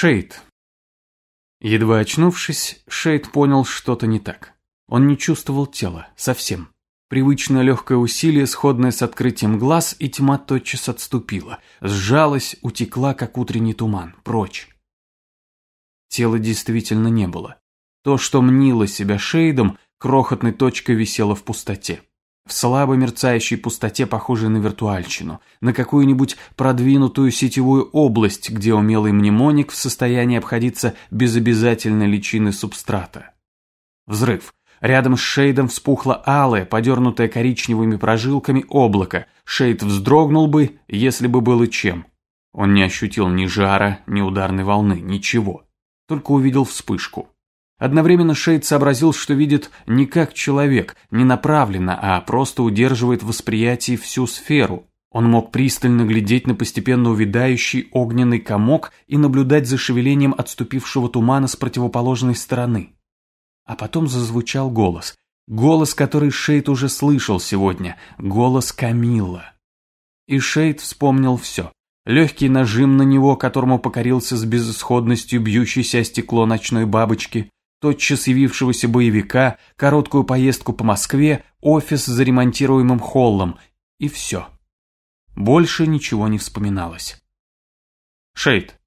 Шейд. Едва очнувшись, Шейд понял что-то не так. Он не чувствовал тела, совсем. Привычное легкое усилие, сходное с открытием глаз, и тьма тотчас отступила. Сжалась, утекла, как утренний туман, прочь. Тела действительно не было. То, что мнило себя Шейдом, крохотной точкой висело в пустоте в слабо мерцающей пустоте, похожей на виртуальщину, на какую-нибудь продвинутую сетевую область, где умелый мнемоник в состоянии обходиться без обязательной личины субстрата. Взрыв. Рядом с Шейдом вспухло алое, подернутое коричневыми прожилками облако. Шейд вздрогнул бы, если бы было чем. Он не ощутил ни жара, ни ударной волны, ничего. Только увидел вспышку. Одновременно Шейд сообразил, что видит не как человек, не направленно, а просто удерживает в восприятии всю сферу. Он мог пристально глядеть на постепенно увядающий огненный комок и наблюдать за шевелением отступившего тумана с противоположной стороны. А потом зазвучал голос. Голос, который Шейд уже слышал сегодня. Голос Камилла. И Шейд вспомнил все. Легкий нажим на него, которому покорился с безысходностью бьющейся о стекло ночной бабочки, тотчас явившегося боевика, короткую поездку по Москве, офис с заремонтируемым холлом и все. Больше ничего не вспоминалось. «Шейд,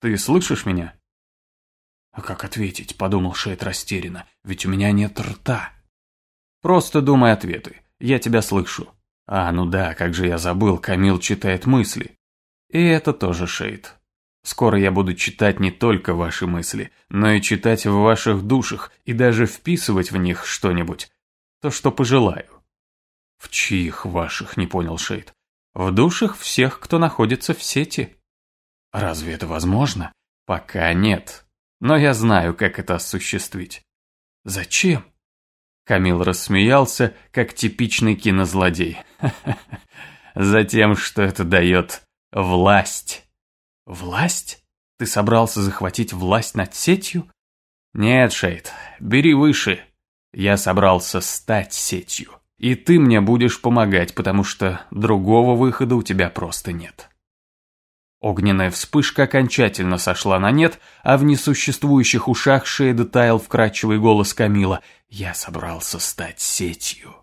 ты слышишь меня?» «А как ответить?» – подумал Шейд растерянно. «Ведь у меня нет рта». «Просто думай ответы. Я тебя слышу». «А, ну да, как же я забыл, Камил читает мысли». «И это тоже Шейд. Скоро я буду читать не только ваши мысли, но и читать в ваших душах и даже вписывать в них что-нибудь. То, что пожелаю. В чьих ваших, не понял Шейд. В душах всех, кто находится в сети. Разве это возможно? Пока нет. Но я знаю, как это осуществить. Зачем? Камил рассмеялся, как типичный кинозлодей. Затем, что это дает власть. Власть? Ты собрался захватить власть над сетью? Нет, Шейд, бери выше. Я собрался стать сетью. И ты мне будешь помогать, потому что другого выхода у тебя просто нет. Огненная вспышка окончательно сошла на нет, а в несуществующих ушах Шейда таял вкрадчивый голос Камила. «Я собрался стать сетью».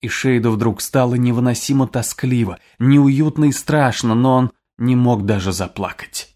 И Шейду вдруг стало невыносимо тоскливо, неуютно и страшно, но он не мог даже заплакать.